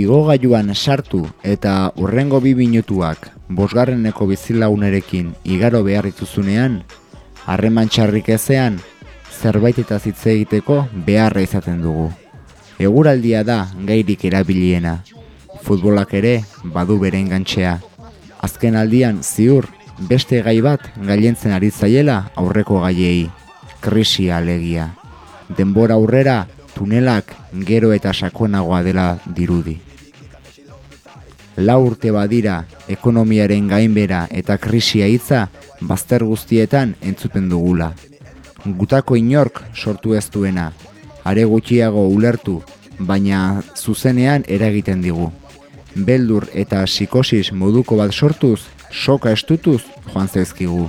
igogailuan sartu eta urrengo bi minutuak bosgarreneko bizilagunerekin igaro behar dituzunean, harreman txarrik ezean, zerbait eta zitze egiteko beharra izaten dugu. Eguraldia da gairik erabiliena. Futbolak ere badu beren gantxea. Azken aldian ziur beste gai bat gailentzen ari zaiela aurreko gaiei. Krisia alegia. Denbora aurrera tunelak gero eta sakonagoa dela dirudi. La urte badira ekonomiaren gainbera eta krisia hitza bazter guztietan entzuten dugula. Gutako inork sortu ez duena, are gutxiago ulertu, baina zuzenean eragiten digu. Beldur eta psikosis moduko bat sortuz, soka estutuz joan zaizkigu.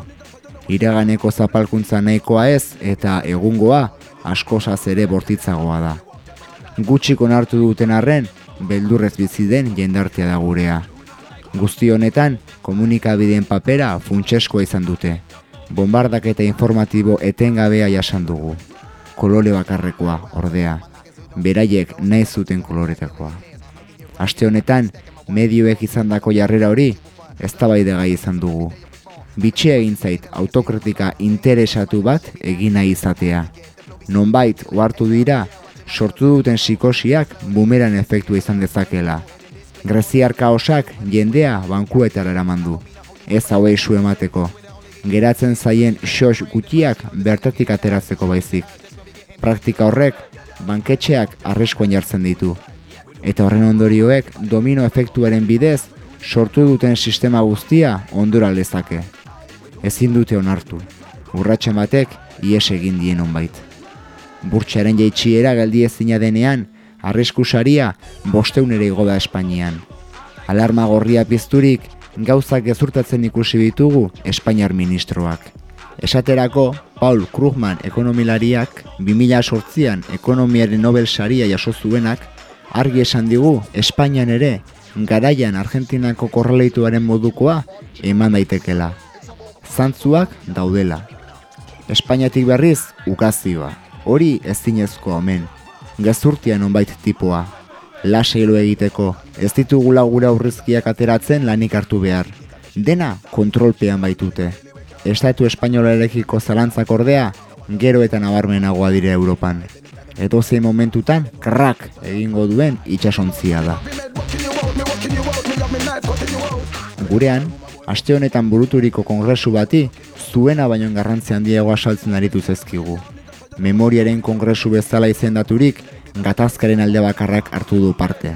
Iraganeko zapalkuntza nahikoa ez eta egungoa askozaz ere bortitzagoa da. Gutxik onartu duten arren, beldurrez bizi den jendartea da gurea. Guzti honetan, komunikabideen papera funtseskoa izan dute. Bombardak eta informatibo etengabea jasan dugu. Kolore bakarrekoa, ordea. Beraiek nahi zuten koloretakoa. Aste honetan, medioek izandako jarrera hori, ez gai izan dugu. Bitxe egin zait autokritika interesatu bat egina izatea. Nonbait, ohartu dira, sortu duten psikosiak bumeran efektua izan dezakela. Greziar kaosak jendea bankuetara eraman du. Ez hauei su emateko. Geratzen zaien xos gutiak bertatik ateratzeko baizik. Praktika horrek, banketxeak arreskoan jartzen ditu. Eta horren ondorioek domino efektuaren bidez sortu duten sistema guztia ondura lezake. Ezin dute onartu. Urratxe batek ies egin dien onbait. Burtxaren jaitxiera galdi ezina denean, arriskusaria bosteunere igo da Espainian. Alarma gorria pizturik, gauzak gezurtatzen ikusi ditugu Espainiar ministroak. Esaterako, Paul Krugman ekonomilariak 2008an ekonomiaren Nobel saria jaso zuenak, argi esan digu Espainian ere, garaian Argentinako korreleituaren modukoa eman daitekela. Zantzuak daudela. Espainiatik berriz, ukazioa hori ez zinezko omen. Gazurtian onbait tipoa. Lasailu egiteko, ez ditugula gure aurrizkiak ateratzen lanik hartu behar. Dena kontrolpean baitute. Estatu espainolarekiko zalantzak ordea, gero eta nabarmenagoa dire Europan. Edo zein momentutan, krak egingo duen itxasontzia da. Gurean, aste honetan buruturiko kongresu bati, zuena baino garrantzi handiagoa saltzen aritu zezkigu memoriaren kongresu bezala izendaturik, gatazkaren alde bakarrak hartu du parte.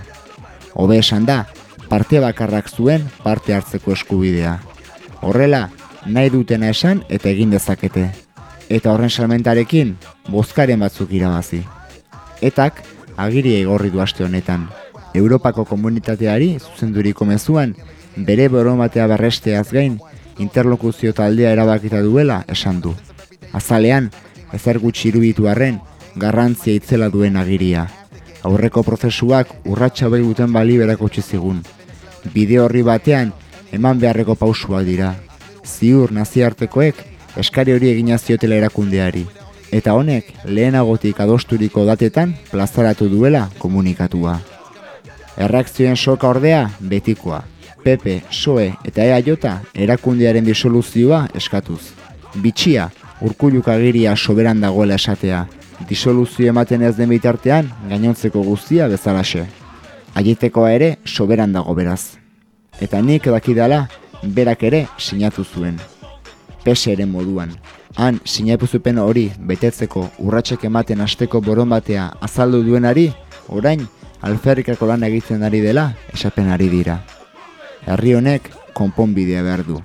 Hobe esan da, parte bakarrak zuen parte hartzeko eskubidea. Horrela, nahi dutena esan eta egin dezakete. Eta horren salmentarekin, bozkaren batzuk irabazi. Etak, agiria igorri du aste honetan. Europako komunitateari zuzenduriko mezuan, bere boromatea berresteaz gain, interlokuzio taldea erabakita duela esan du. Azalean, ezer gutxi iruditu arren, garrantzia itzela duen agiria. Aurreko prozesuak urratsa bai duten bali berako txizigun. Bide horri batean, eman beharreko pausuak dira. Ziur naziartekoek eskari hori egina ziotela erakundeari. Eta honek, lehenagotik adosturiko datetan plazaratu duela komunikatua. Erreakzioen soka ordea, betikoa. Pepe, Soe eta Ea Jota erakundearen disoluzioa eskatuz. Bitxia, urkuluk agiria soberan dagoela esatea, disoluzio ematen ez den bitartean, gainontzeko guztia bezalaxe. Aieteko ere soberan dago beraz. Eta nik edakidala, berak ere sinatu zuen. Pese ere moduan. Han, sinapuzupen hori betetzeko urratsek ematen asteko boronbatea azaldu duenari, orain, alferrikako lan egiten ari dela, esapen ari dira. Herri honek, konponbidea behar du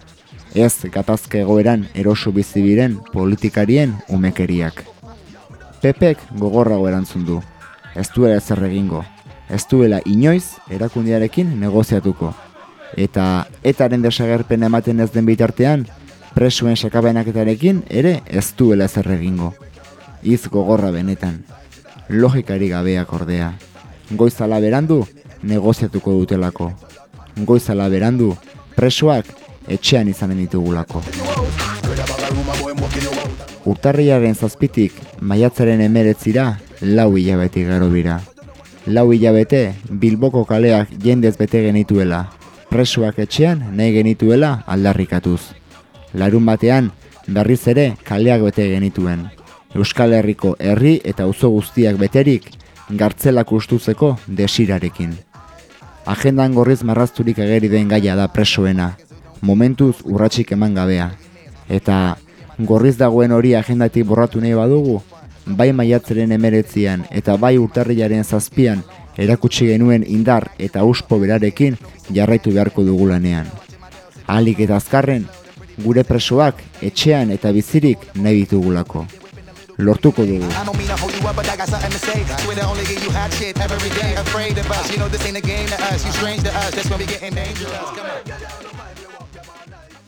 ez gatazke egoeran eroso bizibiren politikarien umekeriak. Pepek gogorrago erantzun du, ez duela ezer egingo, ez duela inoiz erakundiarekin negoziatuko. Eta etaren desagerpen ematen ez den bitartean, presuen sakabenaketarekin ere ez duela ezer egingo. Iz gogorra benetan, logikari gabeak ordea. Goizala berandu, negoziatuko dutelako. Goizala berandu, presoak etxean izanen ditugulako. Urtarriaren zazpitik, maiatzaren emeretzira, lau hilabeti gero bira. lau hilabete Bilboko kaleak jendez bete genituela, presuak etxean nahi genituela aldarrikatuz. Larun batean, berriz ere kaleak bete genituen. Euskal Herriko herri eta auzo guztiak beterik, gartzelak ustuzeko desirarekin. Agendan gorriz marrazturik ageri den gaia da presoena, momentuz urratsik eman gabea. Eta gorriz dagoen hori agendatik borratu nahi badugu, bai maiatzeren emeretzian eta bai urtarriaren zazpian erakutsi genuen indar eta uspo berarekin jarraitu beharko dugulanean. Alik eta azkarren, gure presoak etxean eta bizirik nahi ditugulako. Lortuko dugu.